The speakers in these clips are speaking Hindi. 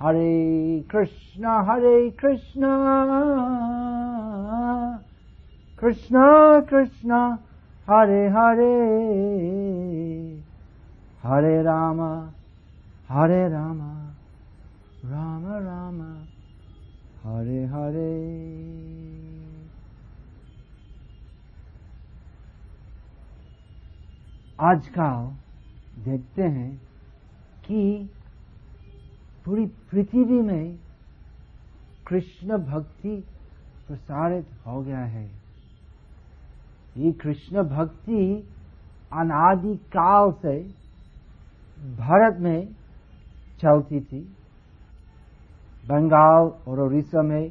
Hare Krishna, Hare Krishna, Krishna Krishna, Hare Hare, Hare Rama, Hare Rama, Rama Rama, Hare Hare. आजकल देखते हैं कि पूरी पृथ्वी में कृष्ण भक्ति प्रसारित हो गया है। ये कृष्ण भक्ति अनादि काल से भारत में चलती थी। बंगाल और उड़ीसा में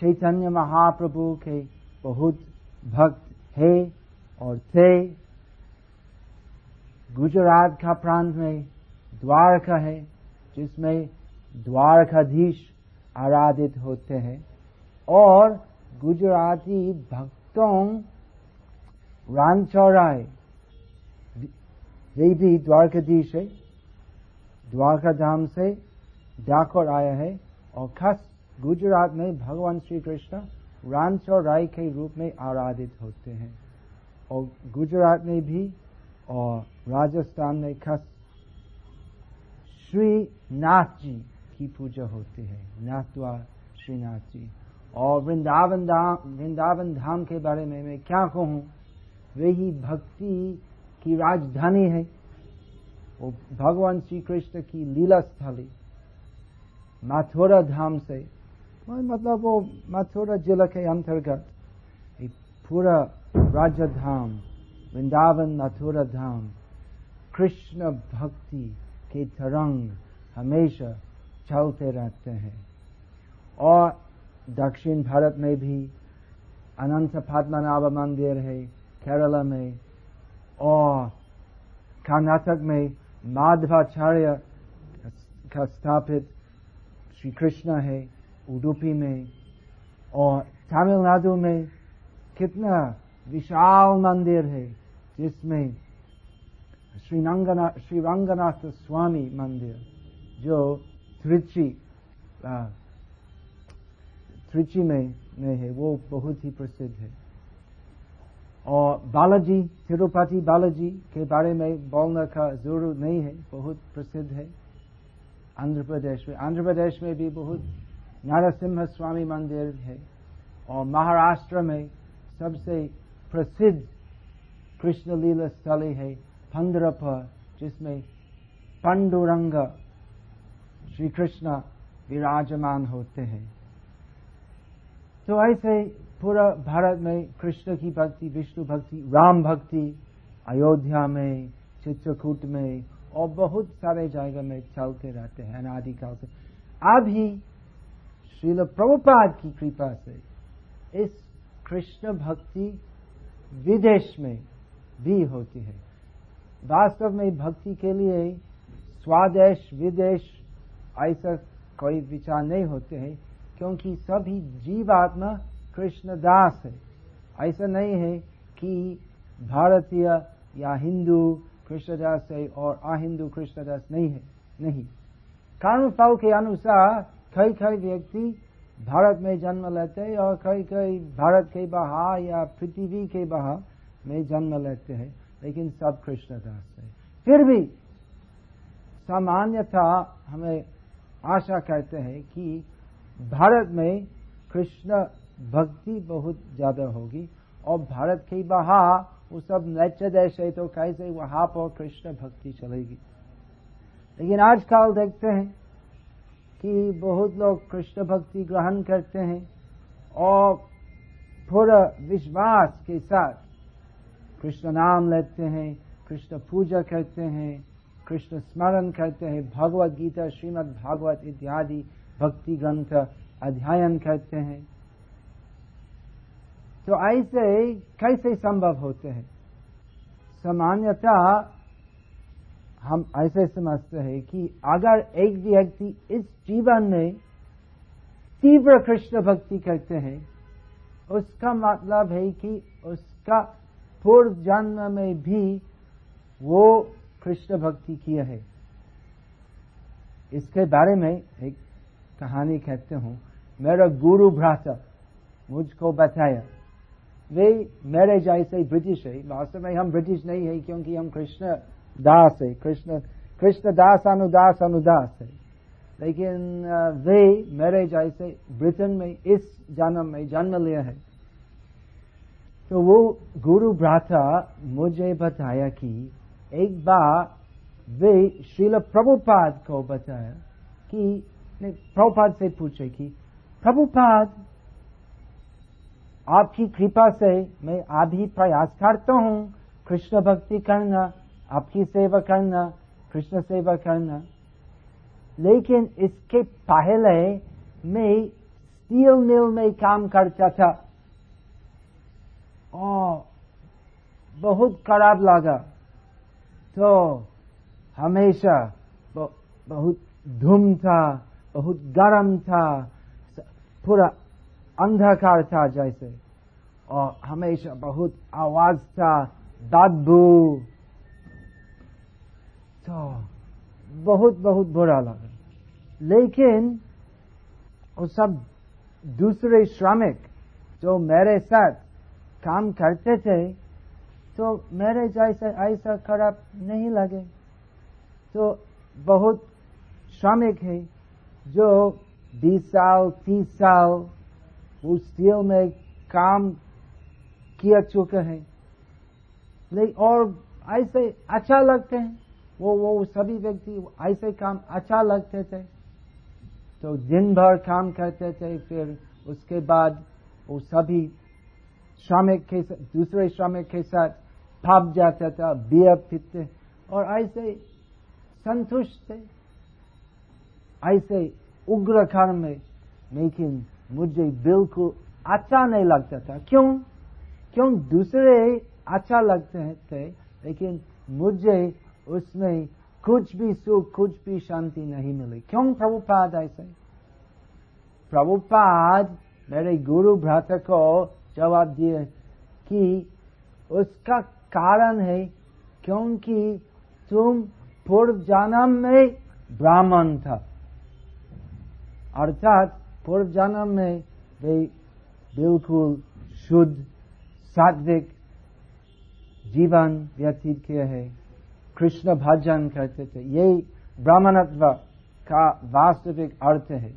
चैतन्य महाप्रभु के बहुत भक्त है और थे। गुजरात का प्रांत में द्वारका है। जिसमें द्वारकाधीश आराधित होते हैं और गुजराती भक्तों राम चौराय ये भी द्वारकाधीश है द्वारका धाम से जाकर आया है और खास गुजरात में भगवान श्री कृष्ण राम चौराय के रूप में आराधित होते हैं और गुजरात में भी और राजस्थान में खास श्री नाथ जी की पूजा होती है। नाथवा श्रीनाथ जी और वृंदावन धाम वृंदावन धाम के बारे में मैं क्या कहूँ? वही भक्ति की राजधानी है। वो भगवान श्री कृष्ण की लीला स्थली, माथुरा धाम से। मतलब वो माथुरा जिला के अंतर्गत पूरा राजधाम, वृंदावन मथुरा धाम, कृष्ण भक्ति के तरंग हमेशा चलते रहते हैं। और दक्षिण भारत में भी अनंत पद्मनाभ मंदिर है, केरला में, और कर्नाटक में माधवाचार्य का स्थापित श्री कृष्ण है, उडुपी में, और तमिलनाडु में कितना विशाल मंदिर है, जिसमें श्री रंगनाथ स्वामी मंदिर जो त्रिची त्रिची में में है वो बहुत ही प्रसिद्ध है और बालाजी तिरुपति बालाजी के बारे में बोलने का ज़रूरत नहीं है बहुत प्रसिद्ध है आंध्र प्रदेश में आंध्र प्रदेश में भी बहुत नारसिम्हा स्वामी मंदिर है और महाराष्ट्र में सबसे प्रसिद्ध कृष्ण लीला स्थली है पंद्रप जिसमें पंडुरंग श्री कृष्ण विराजमान होते हैं। तो ऐसे पूरा भारत में कृष्ण की भक्ति, विष्णु भक्ति, राम भक्ति, अयोध्या में, चित्रकूट में और बहुत सारे जगह में चलते रहते हैं अनादिकाल से। अभी श्रील प्रभुपाद की कृपा से इस कृष्ण भक्ति विदेश में भी होती है। वास्तव में भक्ति के लिए स्वादेश, विदेश ऐसा कोई विचार नहीं होते हैं, क्योंकि सभी जीवात्मा कृष्ण दास है। ऐसा नहीं है कि भारतीय या हिंदू कृष्णदास है और अहिंदू कृष्णदास नहीं है, नहीं। कर्म फल के अनुसार कई कई व्यक्ति भारत में जन्म लेते हैं और कई कई भारत के बाहर या पृथ्वी के बाहर में जन्म लेते हैं। लेकिन सब कृष्णदास है फिर भी सामान्यता हमें आशा कहते हैं कि भारत में कृष्ण भक्ति बहुत ज़्यादा होगी और भारत के बाहर वो सब नैत्य देश है तो कैसे वहाँ पर कृष्ण भक्ति चलेगी। लेकिन आजकल देखते हैं कि बहुत लोग कृष्ण भक्ति ग्रहण करते हैं और पूरा विश्वास के साथ कृष्ण नाम लेते हैं, कृष्ण पूजा करते हैं, कृष्ण स्मरण करते हैं, भगवत गीता, श्रीमद् भागवत इत्यादि भक्ति ग्रंथ अध्ययन करते हैं। तो ऐसे कैसे संभव होते हैं? सामान्यता हम ऐसे समझते हैं कि अगर एक व्यक्ति इस जीवन में तीव्र कृष्ण भक्ति करते हैं, उसका मतलब है कि उसका पूर्व जन्म में भी वो कृष्ण भक्ति किया है। इसके बारे में एक कहानी कहते हूँ। मेरा गुरु भ्राता मुझको बताया, वे मेरे जैसे ब्रिटिश है। वास्तव में हम ब्रिटिश नहीं है क्योंकि हम कृष्ण दास है। कृष्ण कृष्ण दास अनुदास अनुदास है। लेकिन वे मेरे जैसे ब्रिटेन में इस जन्म में जन्म लिया है। तो वो गुरु भ्राता मुझे बताया कि एक बार वे श्रील प्रभुपाद को बताया कि प्रभुपाद से पूछे कि, प्रभुपाद, आपकी कृपा से मैं अभी प्रयास करता हूँ कृष्ण भक्ति करना, आपकी सेवा करना, कृष्ण सेवा करना। लेकिन इसके पहले मैं स्टील मिल में काम करता था। और बहुत खराब लगा। तो हमेशा बहुत धूम था, बहुत गर्म था, पूरा अंधकार था जैसे। और हमेशा बहुत आवाज़ था दादू तो बहुत बहुत बुरा लगा। लेकिन वो सब दूसरे श्रमिक जो मेरे साथ काम करते थे तो मेरे जैसे ऐसा खराब नहीं लगे। तो बहुत श्रमिक है जो बीस साल, तीस साल उस स्टील में काम किया चुके हैं। लेकिन और ऐसे अच्छा लगते हैं। वो वो सभी व्यक्ति ऐसे काम अच्छा लगते थे। तो दिन भर काम करते थे, फिर उसके बाद वो सभी श्रमिक के साथ दूसरे श्रमिक के साथ भाप जाता था बियर पीते और ऐसे संतुष्ट थे ऐसे उग्र कर्म में लेकिन मुझे बिल्कुल अच्छा नहीं लगता था क्यों क्यों दूसरे अच्छा लगते थे लेकिन मुझे उसमें कुछ भी सुख कुछ भी शांति नहीं मिली क्यों प्रभुपाद ऐसे प्रभुपाद मेरे गुरु भ्राता को जवाब दिए कि उसका कारण है क्योंकि तुम पूर्व जन्म में ब्राह्मण था। अर्थात पूर्व जन्म में वे बिल्कुल शुद्ध, सात्विक जीवन व्यतीत किए है। कृष्ण भजन करते थे। यही ब्राह्मणत्व का वास्तविक अर्थ है।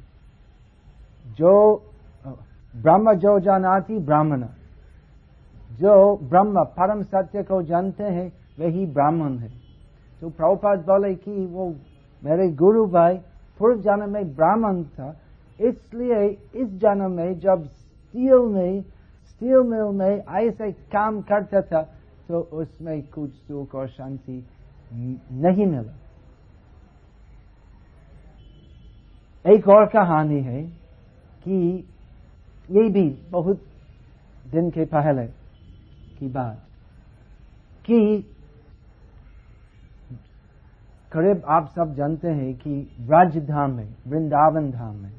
जो ब्रह्म जो जानाती ब्राह्मण। जो ब्रह्म परम सत्य को जानते हैं, वही ब्राह्मण है। तो प्रभुपाद बोले कि वो मेरे गुरु भाई, पूर्व जन्म में ब्राह्मण था, इसलिए इस जन्म में जब स्टील में, स्टील मिल में ऐसे काम करता था तो उसमें कुछ सुख और शांति नहीं मिला। एक और कहानी है कि ये भी बहुत दिन के पहले की बात कि करीब आप सब जानते हैं कि ब्रज धाम में वृंदावन धाम में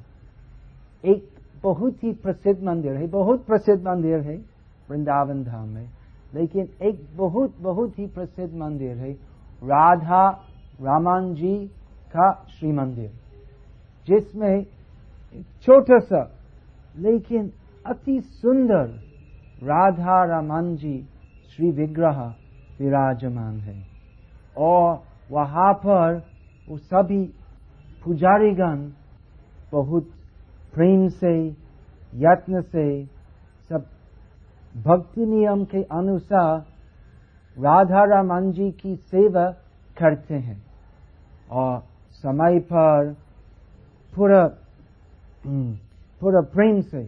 एक बहुत ही प्रसिद्ध मंदिर है, बहुत प्रसिद्ध मंदिर है वृंदावन धाम में, लेकिन एक बहुत बहुत ही प्रसिद्ध मंदिर है राधा रामान जी का श्री मंदिर जिसमें छोटा सा लेकिन अति सुंदर राधा रामान जी श्री विग्रह विराजमान है। और वहाँ पर वो सभी पुजारीगण बहुत प्रेम से, यत्न से, सब भक्ति नियम के अनुसार राधा रामन जी की सेवा करते हैं। और समय पर पूरा पूरा प्रेम से।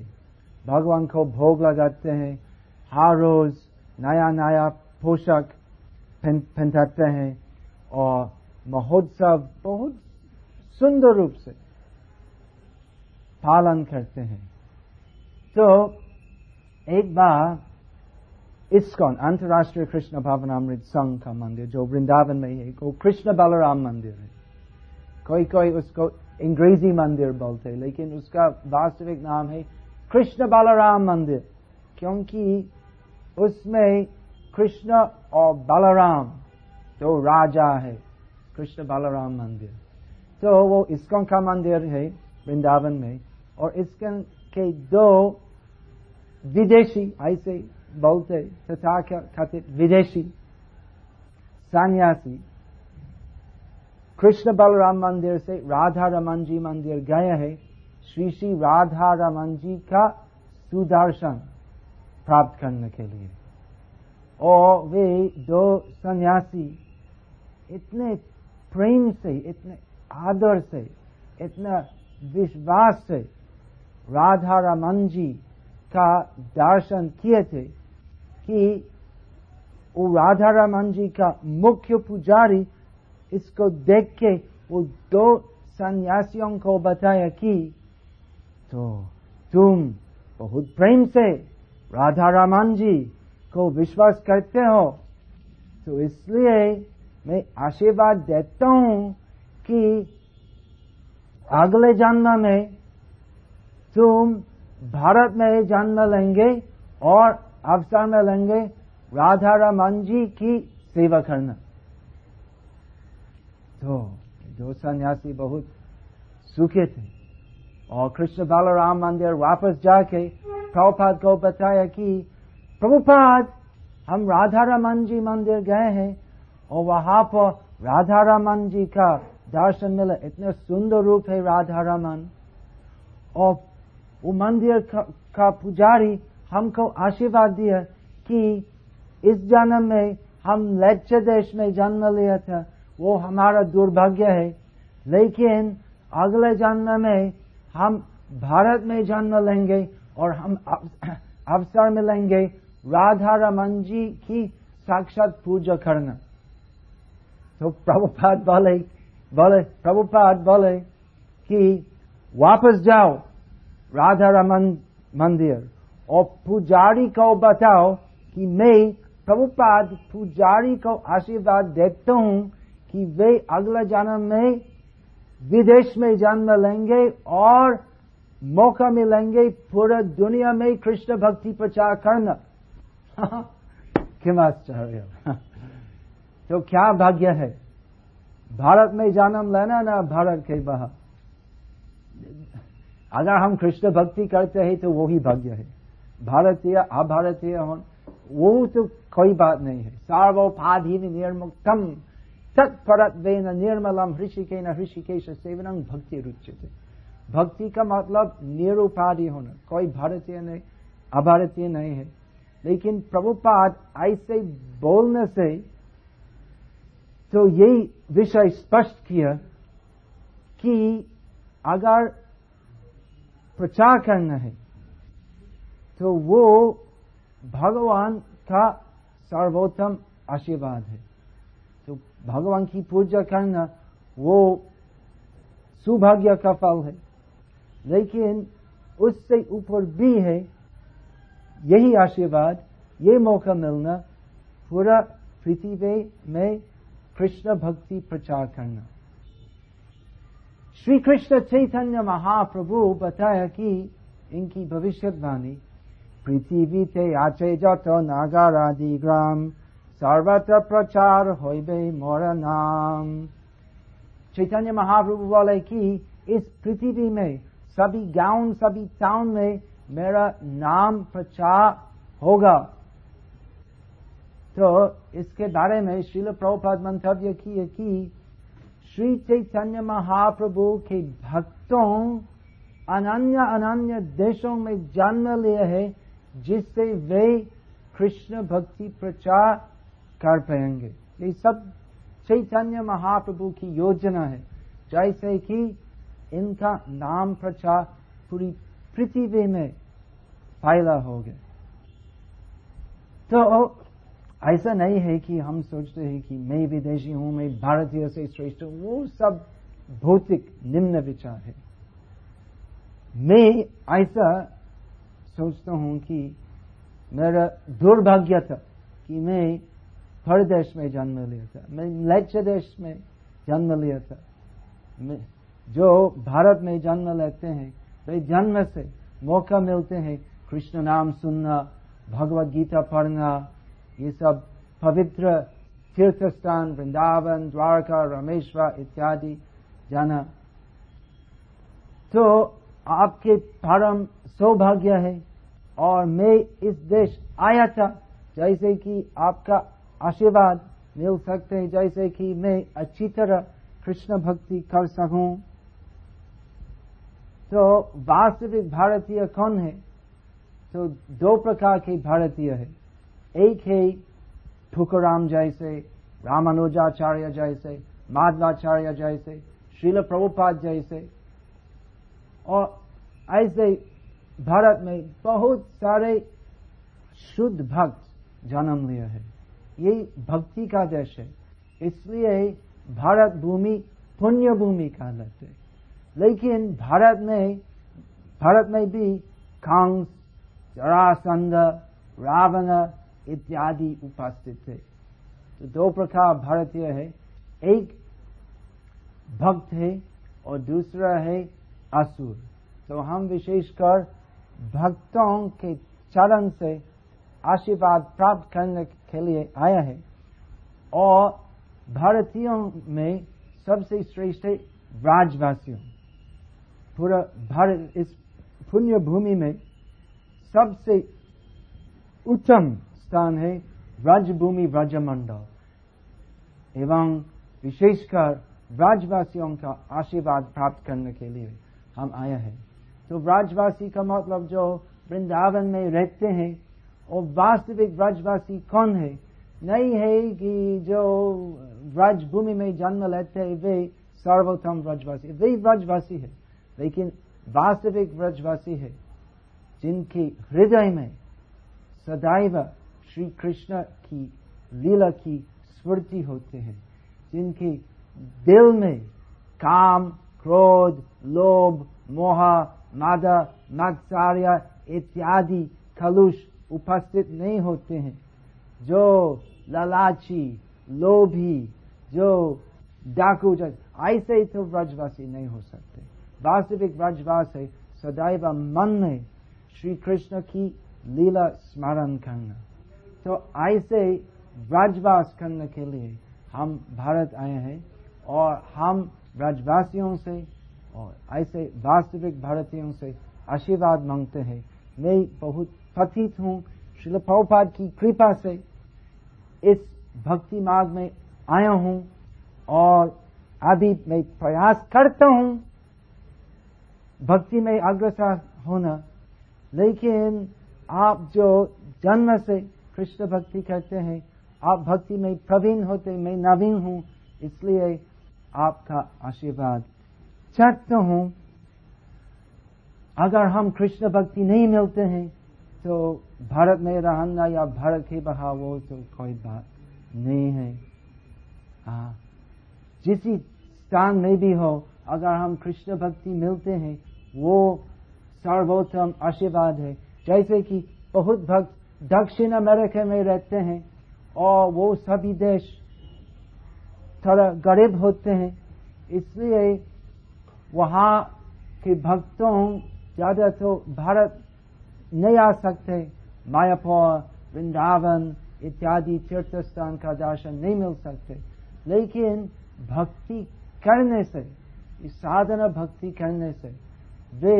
भगवान को भोग लगाते हैं, हर रोज नया नया पोशाक पहनते हैं और महोत्सव बहुत सुंदर रूप से पालन करते हैं। तो एक बार इस्कॉन, अंतर्राष्ट्रीय कृष्ण भावनामृत संघ का मंदिर, जो वृंदावन में है वो कृष्ण बलराम मंदिर है। कोई कोई उसको अंग्रेज़ी मंदिर बोलते हैं लेकिन उसका वास्तविक नाम है कृष्ण बलराम मंदिर क्योंकि उसमें कृष्ण और बलराम जो राजा है कृष्ण बालाराम मंदिर तो वो इसकोन का मंदिर है वृंदावन में और इसके के दो विदेशी ऐसे बोलते तथा कथित विदेशी सन्यासी कृष्ण बलराम मंदिर से राधा रमन जी मंदिर गए हैं श्री श्री राधा रमन जी का सुदर्शन प्राप्त करने के लिए और वे दो सन्यासी इतने प्रेम से इतने आदर से इतना विश्वास से राधा रमन जी का दर्शन किए थे कि वो राधा रमन जी का मुख्य पुजारी इसको देख के वो दो सन्यासियों को बताया कि तो तुम बहुत प्रेम से राधा रमन जी को विश्वास करते हो तो इसलिए मैं आशीर्वाद देता हूँ कि अगले जन्म में तुम भारत में जन्म लेंगे और अवसर में लेंगे राधा रमन जी की सेवा करना। तो दो सन्यासी बहुत सुखे थे। और कृष्ण बालाराम मंदिर वापस जाके प्रभुपाद को बताया कि प्रभुपाद हम राधा रमन जी मंदिर गए हैं और वहाँ पर राधा रमन जी का दर्शन मिला। इतने सुंदर रूप है राधा रमन और वो मंदिर का, का पुजारी हमको आशीर्वाद दिया कि इस जन्म में हम लक्ष देश में जन्म लिया था। वो हमारा दुर्भाग्य है। लेकिन अगले जन्म में हम भारत में जन्म लेंगे और हम अवसर मिलेंगे राधा रमन जी की साक्षात पूजा करना। तो प्रभुपाद बोले बोले, प्रभुपाद बोले कि वापस जाओ राधा रमन मंदिर और पुजारी को बताओ कि मैं प्रभुपाद पुजारी को आशीर्वाद देता हूँ कि वे अगला जन्म में विदेश में जन्म लेंगे और मौका मिलेंगे पूरा दुनिया में कृष्ण भक्ति प्रचार करना। किम तो क्या भाग्य है? भारत में जन्म लेना ना भारत के बाहर? अगर हम कृष्ण भक्ति करते हैं तो वही भाग्य है। भारतीय, अभारतीय हो, वो तो कोई बात नहीं है। सार्वोपाधि निर्मुक्तम तत्परत वे न निर्मलम ऋषिके न ऋषिकेश सेवन भक्ति रुचित भक्ति का मतलब निरुपाधि होना कोई भारतीय नहीं अभारतीय नहीं है लेकिन प्रभुपाद ऐसे बोलने से तो यही विषय स्पष्ट किया कि अगर प्रचार करना है तो वो भगवान का सर्वोत्तम आशीर्वाद है भगवान की पूजा करना वो सौभाग्य का फल है। लेकिन उससे ऊपर भी है यही आशीर्वाद, ये मौका मिलना पूरा पृथ्वी में कृष्ण भक्ति प्रचार करना। श्री कृष्ण चैतन्य महाप्रभु बताया कि इनकी भविष्यवाणी पृथ्वी थे आचे जत नागारादि ग्राम। सर्वत्र प्रचार होइबे मोर नाम चैतन्य महाप्रभु बोले कि इस पृथ्वी में सभी गाँव सभी टाउन में मेरा नाम प्रचार होगा तो इसके बारे में श्रील प्रभुपाद मंतव्य किए कि श्री चैतन्य महाप्रभु के भक्तों अनन्य अनन्य देशों में जन्म लिए है जिससे वे कृष्ण भक्ति प्रचार कर पाएँगे। ये सब चैतन्य महाप्रभु की योजना है। जैसे कि इनका नाम प्रचार पूरी पृथ्वी में फैला हो गया। तो ऐसा नहीं है कि हम सोचते हैं कि मैं विदेशी हूँ, मैं भारतीय से श्रेष्ठ हूँ। वो सब भौतिक निम्न विचार है। मैं ऐसा सोचता हूँ कि मेरा दुर्भाग्य था कि मैं हर देश में जन्म लिया था, मैं लक्ष्य देश में जन्म लिया था। जो भारत में जन्म लेते हैं, वे तो जन्म से मौका मिलते हैं, कृष्ण नाम सुनना, भगवत गीता पढ़ना, ये सब पवित्र तीर्थ स्थान वृंदावन, द्वारका, रमेश्वर इत्यादि जाना। तो आपके परम सौभाग्य है, और मैं इस देश आया था, जैसे कि आपका आशीर्वाद मिल सकते हैं, जैसे कि मैं अच्छी तरह कृष्ण भक्ति कर सकूँ। तो वास्तविक भारतीय कौन है? तो दो प्रकार के भारतीय है। एक है ठुकराम जैसे, रामानुजाचार्य जैसे, माधवाचार्य जैसे, श्रील प्रभुपाद जैसे। और ऐसे भारत में बहुत सारे शुद्ध भक्त जन्म लिया है। ये भक्ति का देश है। इसलिए भारत भूमि पुण्य भूमि कहलाते लेकिन भारत में भारत में भी कंस, जरासंध, रावण इत्यादि उपस्थित थे। तो दो प्रकार भारतीय है। एक भक्त है और दूसरा है असुर। तो हम विशेषकर भक्तों के चरण से आशीर्वाद प्राप्त करने के लिए आया है। और भारतीयों में सबसे श्रेष्ठ है राजवासियों, पूरा भारत इस पुण्य भूमि में सबसे उत्तम स्थान है राजभूमि ब्रजमंडल एवं विशेषकर राजवासियों का आशीर्वाद प्राप्त करने के लिए हम आए हैं। तो ब्रजवासी का मतलब जो वृंदावन में रहते हैं और वास्तविक ब्रजवासी कौन है? नहीं है कि जो ब्रज भूमि में जन्म लेते हैं, वे सर्वोत्तम ब्रजवासी, वे ब्रजवासी है। लेकिन वास्तविक ब्रजवासी है, जिनके हृदय में सदैव श्री कृष्ण की लीला की स्मृति होते हैं, जिनके दिल में काम, क्रोध, लोभ, मोह, मादा मत्सार्य इत्यादि, कलुष उपस्थित नहीं होते हैं। जो ललाची, लोभी, जो डाकू ऐसे ही तो ब्रजवासी नहीं हो सकते। वास्तविक ब्रजवास है, सदैव मन में श्री कृष्ण की लीला स्मरण करना। तो ऐसे ब्रजवास करने के लिए हम भारत आए हैं और हम ब्रजवासियों से और ऐसे वास्तविक भारतीयों से आशीर्वाद मांगते हैं। मैं बहुत पतित हूँ श्रील प्रभुपाद की कृपा से इस भक्ति मार्ग में आया हूँ और अभी मैं प्रयास करता हूँ भक्ति में अग्रसर होना लेकिन आप जो जन्म से कृष्ण भक्ति करते हैं आप भक्ति में प्रवीण होते मैं नवीन हूँ इसलिए आपका आशीर्वाद चाहता हूँ अगर हम कृष्ण भक्ति नहीं मिलते हैं तो भारत में रहना या भारत के वो तो कोई बात नहीं है। हाँ। जिस स्थान में भी हो, अगर हम कृष्ण भक्ति मिलते हैं, वो सर्वोत्तम आशीर्वाद है। जैसे कि बहुत भक्त दक्षिण अमेरिका में रहते हैं और वो सभी देश थोड़ा गरीब होते हैं। इसलिए वहाँ के भक्तों ज़्यादा तो भारत नहीं आ सकते मायापुर वृंदावन इत्यादि तीर्थ स्थान का दर्शन नहीं मिल सकते लेकिन भक्ति करने से साधना भक्ति करने से वे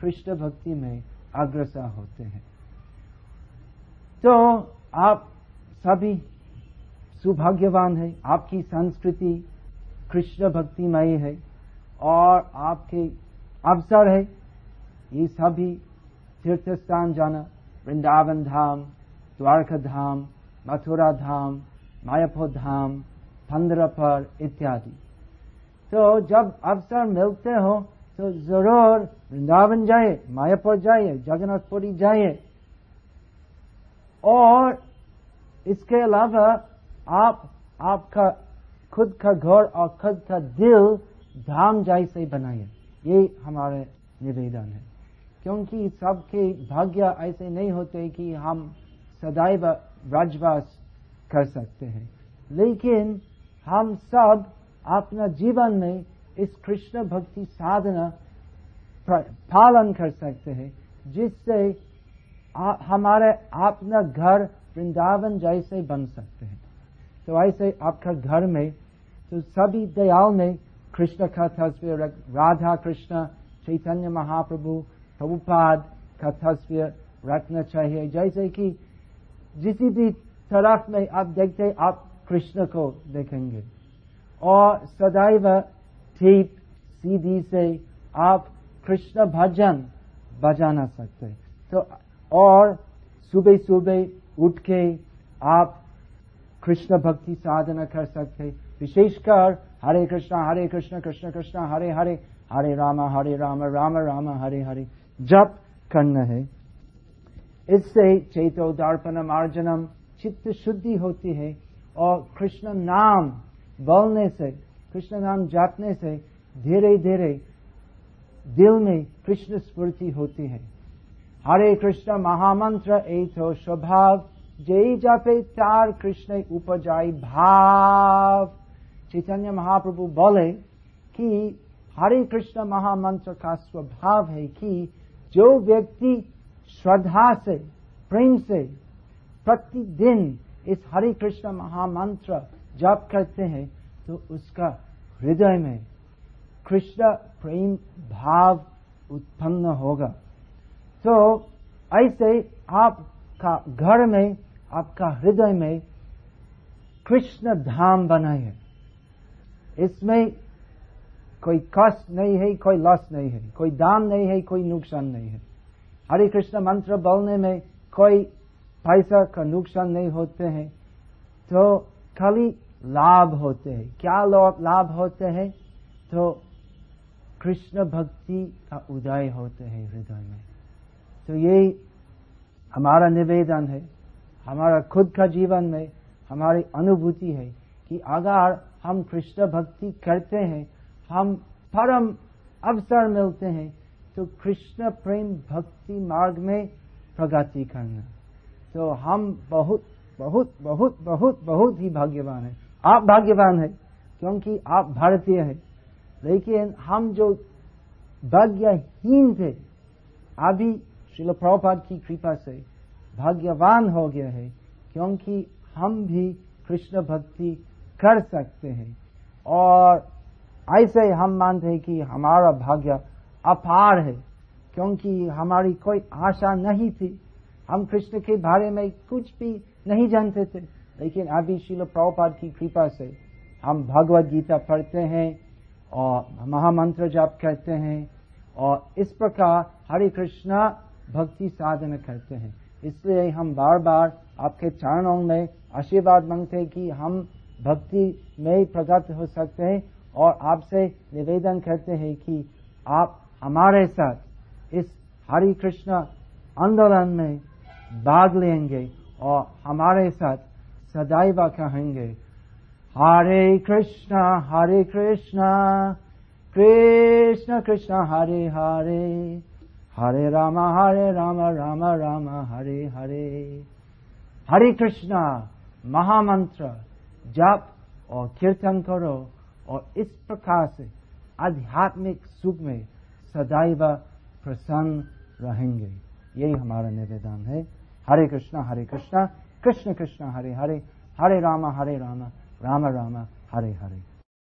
कृष्ण भक्ति में अग्रसर होते हैं तो आप सभी सुभाग्यवान है आपकी संस्कृति कृष्ण भक्तिमय है और आपके अवसर है ये सभी तीर्थ स्थान जाना, वृंदावन धाम, द्वारका धाम, मथुरा धाम, मायापुर धाम पंद्रपर इत्यादि। तो जब अवसर मिलते हो तो ज़रूर वृंदावन जाए, मायापुर जाइए जगन्नाथपुरी जाइए और इसके अलावा आप, आपका खुद का घर और खुद का दिल धाम जाय जैसे बनाइए ये हमारे निवेदन है। क्योंकि सबके भाग्य ऐसे नहीं होते कि हम सदैव ब्रजवास कर सकते हैं। लेकिन हम सब अपना जीवन में इस कृष्ण भक्ति साधना पालन कर सकते हैं, जिससे हमारे अपना घर वृंदावन जैसे बन सकते हैं। तो ऐसे आपका घर में तो सभी दयाल में कृष्ण का तस्वीर राधा कृष्ण, चैतन्य महाप्रभु प्रभुपाद का तस्वीर रखना चाहिए जैसे कि जिस भी तरफ़ में आप देखते आप कृष्ण को देखेंगे। और सदैव ठीक सीधी से आप कृष्ण भजन बजाना सकते तो और सुबह सुबह उठ के आप कृष्ण भक्ति साधना कर सकते विशेषकर हरे कृष्णा, हरे कृष्ण कृष्ण कृष्ण, हरे हरे हरे राम हरे राम राम राम, हरे हरे। जप करना है। इससे चैतो दर्पणम अर्जनम चित्त शुद्धि होती है और कृष्ण नाम बोलने से, कृष्ण नाम जापने से धीरे धीरे दिल में कृष्ण स्फूर्ति होती है। हरे कृष्ण महामंत्र तो स्वभाव, जय जापे तार कृष्ण उपजाई भाव। चैतन्य महाप्रभु बोले कि हरे कृष्ण महामंत्र का स्वभाव है कि जो व्यक्ति श्रद्धा से, प्रेम से प्रतिदिन इस हरे कृष्ण महामंत्र जप करते हैं तो उसका हृदय में कृष्ण प्रेम भाव उत्पन्न होगा। तो ऐसे आपका घर में, आपका हृदय में कृष्ण धाम बनाए इसमें कोई कष्ट नहीं है, कोई लॉस नहीं है, कोई दाम नहीं है, कोई नुकसान नहीं है। हरे कृष्ण मंत्र बोलने में कोई पैसा का नुकसान नहीं होते हैं तो खाली लाभ होते हैं। क्या लाभ होते हैं? तो कृष्ण भक्ति का उदय होते हैं हृदय में। तो यही हमारा निवेदन है, हमारा खुद का जीवन में हमारी अनुभूति है कि अगर हम कृष्ण भक्ति करते हैं हम परम अवसर मिलते हैं तो कृष्ण प्रेम भक्ति मार्ग में प्रगति करना। तो हम बहुत बहुत बहुत बहुत बहुत ही भाग्यवान है। आप भाग्यवान है, क्योंकि आप भारतीय है। लेकिन हम जो भाग्यहीन थे, अभी शिल प्रभुपाद की कृपा से भाग्यवान हो गया है, क्योंकि हम भी कृष्ण भक्ति कर सकते हैं। और ऐसे हम मानते हैं कि हमारा भाग्य अपार है, क्योंकि हमारी कोई आशा नहीं थी। हम कृष्ण के बारे में कुछ भी नहीं जानते थे, लेकिन अभी शिल प्रभुपाद की कृपा से हम भगवत गीता पढ़ते हैं और महामंत्र जाप करते हैं और इस प्रकार हरे कृष्णा भक्ति साधना करते हैं। इसलिए हम बार बार आपके चरणों में आशीर्वाद मांगते हैं कि हम भक्ति में प्रगत हो सकते हैं। और आपसे निवेदन करते हैं कि आप हमारे साथ इस हरि कृष्ण आंदोलन में भाग लेंगे और हमारे साथ सदैव कहेंगे, हरे कृष्ण हरे कृष्ण कृष्ण कृष्ण, हरे हरे हरे राम हरे राम राम राम, हरे हरे हरे कृष्ण, महामंत्र, जप और कीर्तन करो। और इस प्रकार से आध्यात्मिक सुख में सदैव प्रसन्न रहेंगे। यही हमारा निवेदन है। हरे कृष्णा हरे कृष्णा, कृष्ण कृष्ण, हरे हरे हरे रामा हरे रामा, राम राम, हरे हरे।